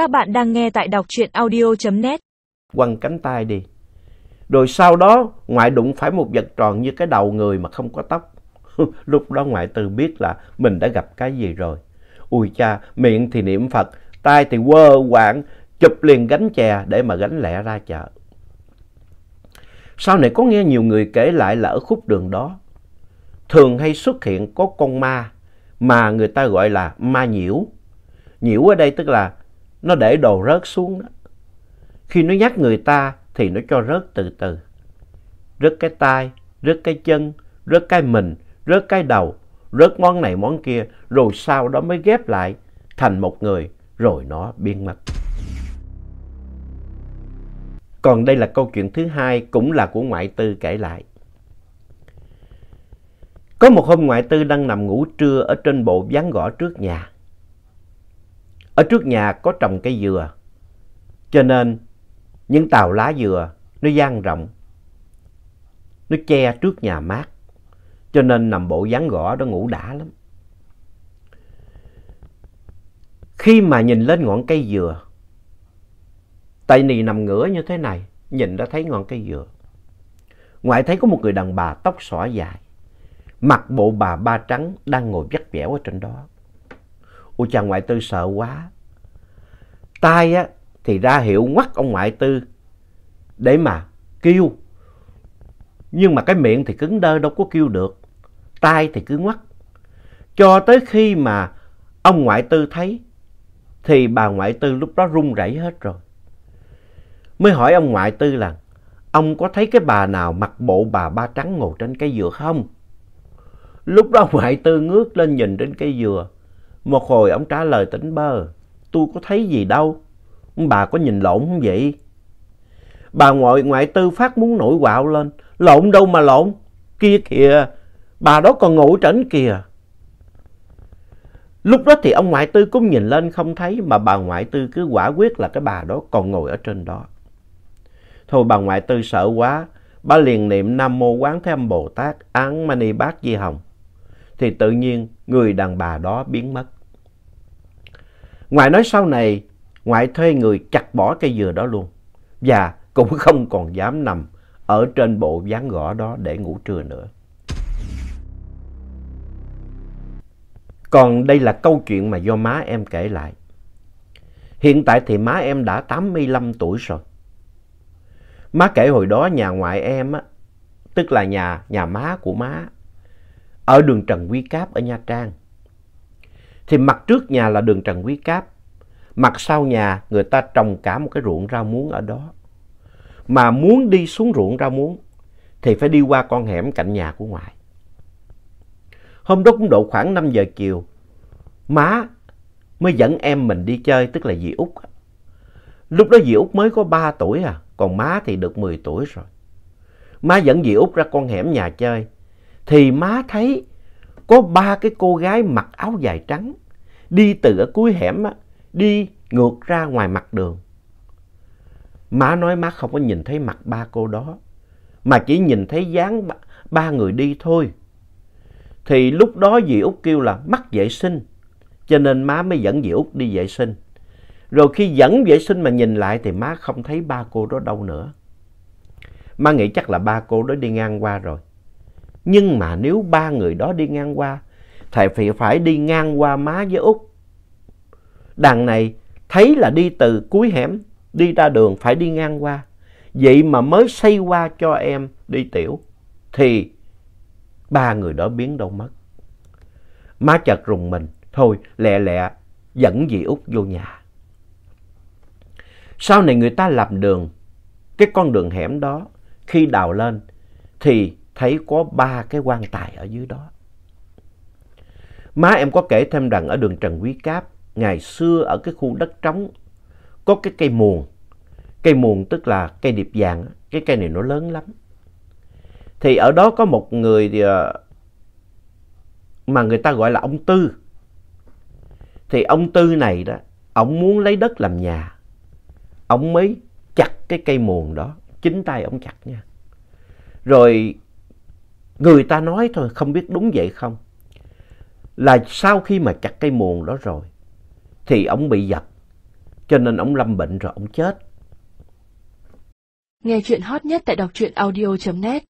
Các bạn đang nghe tại đọc truyện audio.net. quăng cánh tay đi. Rồi sau đó ngoại đụng phải một vật tròn như cái đầu người mà không có tóc. Lúc đó ngoại từ biết là mình đã gặp cái gì rồi. Ui cha, miệng thì niệm Phật, tay thì quơ quạng, chụp liền gánh chè để mà gánh lẹ ra chợ. Sau này có nghe nhiều người kể lại là ở khúc đường đó, thường hay xuất hiện có con ma mà người ta gọi là ma nhiễu. Nhiễu ở đây tức là nó để đồ rớt xuống đó. Khi nó nhắc người ta thì nó cho rớt từ từ. Rớt cái tai, rớt cái chân, rớt cái mình, rớt cái đầu, rớt món này món kia, rồi sau đó mới ghép lại thành một người, rồi nó biến mất. Còn đây là câu chuyện thứ hai, cũng là của ngoại tư kể lại. Có một hôm ngoại tư đang nằm ngủ trưa ở trên bộ ván gõ trước nhà. Ở trước nhà có trồng cây dừa, cho nên những tàu lá dừa nó dang rộng, nó che trước nhà mát, cho nên nằm bộ dáng gõ đó ngủ đã lắm. Khi mà nhìn lên ngọn cây dừa, tại nì nằm ngửa như thế này, nhìn đã thấy ngọn cây dừa. Ngoại thấy có một người đàn bà tóc xõa dài, mặc bộ bà ba trắng đang ngồi vắt vẻo ở trên đó. Ôi chàng ngoại tư sợ quá. Tai á, thì ra hiệu ngoắt ông ngoại tư để mà kêu. Nhưng mà cái miệng thì cứng đơ, đâu có kêu được. Tai thì cứ ngoắt. Cho tới khi mà ông ngoại tư thấy, thì bà ngoại tư lúc đó run rẩy hết rồi. Mới hỏi ông ngoại tư là, ông có thấy cái bà nào mặc bộ bà ba trắng ngồi trên cây dừa không? Lúc đó ngoại tư ngước lên nhìn trên cây dừa. Một hồi ông trả lời tỉnh bơ. Tôi có thấy gì đâu. Bà có nhìn lộn không vậy? Bà ngoại ngoại tư phát muốn nổi quạo lên. Lộn đâu mà lộn. Kia kìa. Bà đó còn ngủ trển kìa. Lúc đó thì ông ngoại tư cũng nhìn lên không thấy. Mà bà ngoại tư cứ quả quyết là cái bà đó còn ngồi ở trên đó. Thôi bà ngoại tư sợ quá. Bà liền niệm Nam Mô Quán Thế Âm Bồ Tát, Án Mani Bát Di Hồng thì tự nhiên người đàn bà đó biến mất. Ngoại nói sau này, ngoại thuê người chặt bỏ cây dừa đó luôn và cũng không còn dám nằm ở trên bộ ván gõ đó để ngủ trưa nữa. Còn đây là câu chuyện mà do má em kể lại. Hiện tại thì má em đã 85 tuổi rồi. Má kể hồi đó nhà ngoại em á, tức là nhà nhà má của má ở đường Trần Quý Cáp ở Nha Trang. Thì mặt trước nhà là đường Trần Quý Cáp, mặt sau nhà người ta trồng cả một cái ruộng rau muống ở đó. Mà muốn đi xuống ruộng rau muống thì phải đi qua con hẻm cạnh nhà của ngoại. Hôm đó cũng độ khoảng 5 giờ chiều, má mới dẫn em mình đi chơi, tức là dì Út. Lúc đó dì Út mới có 3 tuổi à, còn má thì được 10 tuổi rồi. Má dẫn dì Út ra con hẻm nhà chơi thì má thấy có ba cái cô gái mặc áo dài trắng đi từ ở cuối hẻm á, đi ngược ra ngoài mặt đường. Má nói má không có nhìn thấy mặt ba cô đó, mà chỉ nhìn thấy dáng ba, ba người đi thôi. Thì lúc đó dì Út kêu là mắc vệ sinh, cho nên má mới dẫn dì Út đi vệ sinh. Rồi khi dẫn vệ sinh mà nhìn lại thì má không thấy ba cô đó đâu nữa. Má nghĩ chắc là ba cô đó đi ngang qua rồi. Nhưng mà nếu ba người đó đi ngang qua, thầy phải, phải đi ngang qua má với Út. Đằng này thấy là đi từ cuối hẻm, đi ra đường phải đi ngang qua. Vậy mà mới xây qua cho em đi tiểu, thì ba người đó biến đâu mất. Má chợt rùng mình, thôi lẹ lẹ dẫn dì Út vô nhà. Sau này người ta làm đường, cái con đường hẻm đó, khi đào lên thì thấy có ba cái quan tài ở dưới đó. Má em có kể thêm rằng ở đường Trần Quý Cáp, ngày xưa ở cái khu đất trống, có cái cây muồng. Cây muồng tức là cây điệp vàng, cái cây này nó lớn lắm. Thì ở đó có một người ờ, mà người ta gọi là ông Tư. Thì ông Tư này đó, ông muốn lấy đất làm nhà. Ông mới chặt cái cây muồng đó, chính tay ông chặt nha. Rồi Người ta nói thôi, không biết đúng vậy không. Là sau khi mà chặt cây muồn đó rồi, thì ông bị giật. cho nên ông lâm bệnh rồi ông chết. Nghe chuyện hot nhất tại đọc truyện audio.net